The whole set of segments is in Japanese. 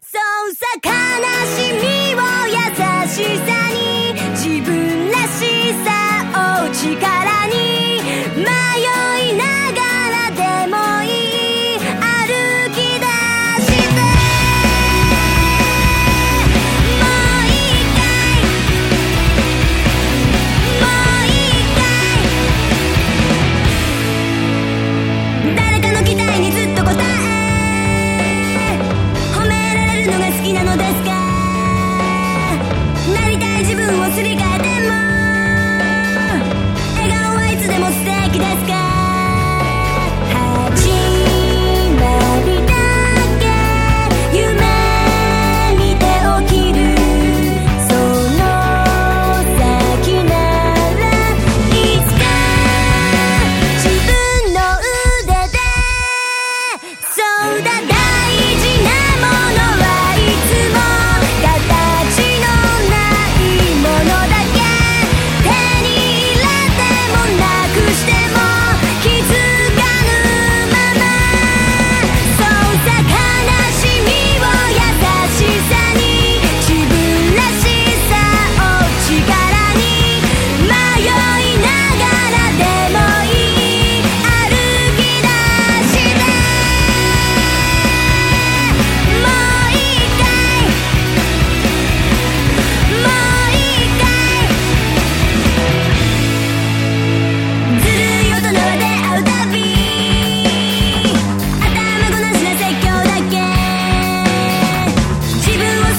そうさ悲しみを優しさ愛なのですか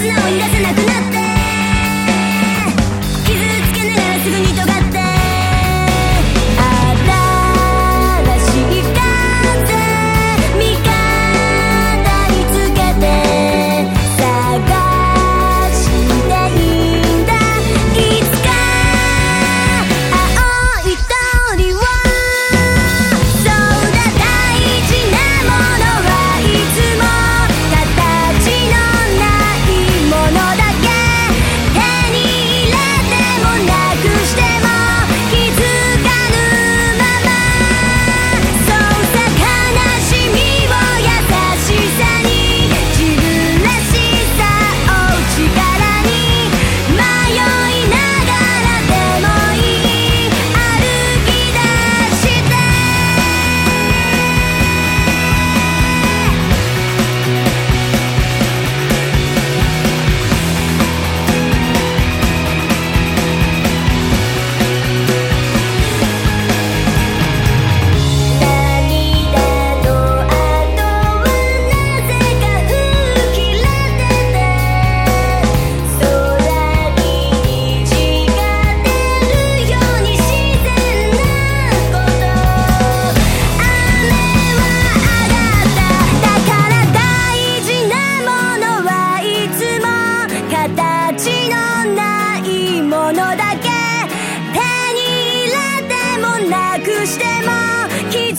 女を揺せなくなしても気